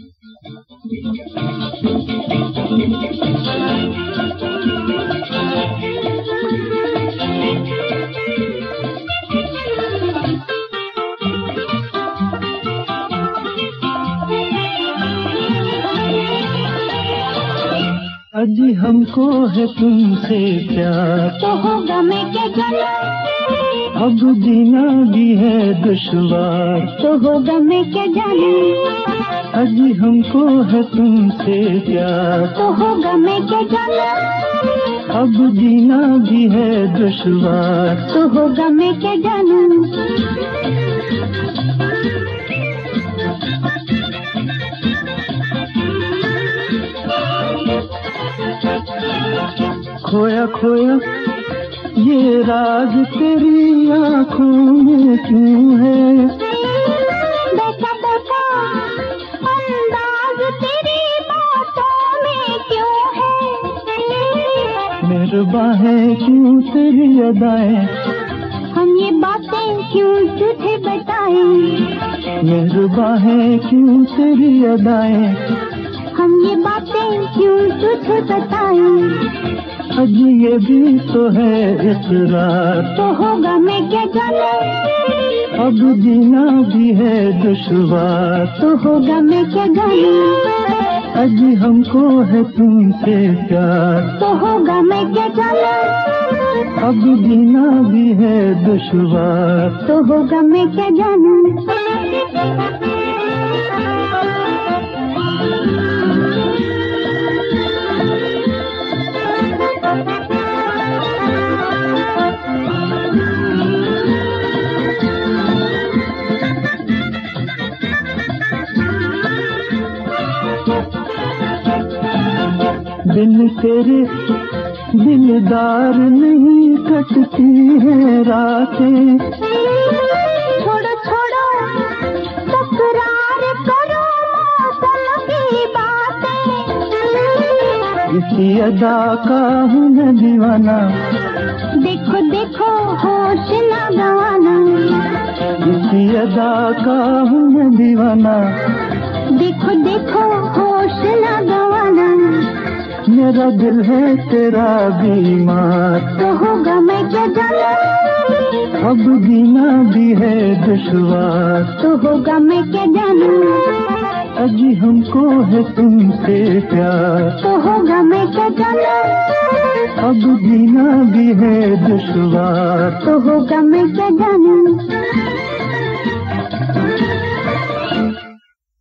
Thank you. अजी हमको है तुमसे प्यार। तो होगा मैं क्या जाना अब जीना भी है दुश्वार। तो होगा मैं क्या जाना? अजी हमको है तुमसे प्यार। तो होगा मैं क्या जाना? अब जीना भी है दुश्वार। तो होगा मैं क्या जाना? खोया खोया। ये राज तेरी आँखों में क्यों है? देखा अंदाज तेरी बातों में क्यों है? मेरे बाहें क्यों तेरी अदाएँ? हम ये बातें क्यों तुझे बताएँ? मेरे बाहें क्यों तेरी अदाएँ? हम ये बातें क्यों तुझे बताएँ? अजी ये भी तो है इकरार तो होगा मैं क्या जाना? अब जीना भी है दुश्वार। तो होगा मैं क्या जाना? अजी हमको है तुमसे प्यार। तो होगा मैं क्या जाना? अब जीना भी है दुश्वार। तो होगा मैं क्या जाना? बिन तेरे दिलदार नहीं कटती है रातें। छोड़ो छोड़ो तकरार करो की बातें। इसी अदा का हूँ मैं दीवाना। देखो देखो होश न गवाना। इसी अदा का हूँ मैं दीवाना। देखो देखो मेरा दिल है तेरा बीमार। तो होगा मैं क्या जाना? अब जीना भी है दुश्वार। तो होगा मैं क्या जाना? अजी हमको है तुमसे प्यार। तो होगा मैं क्या जाना? अब जीना भी है दुश्वार। तो होगा मैं क्या जाना?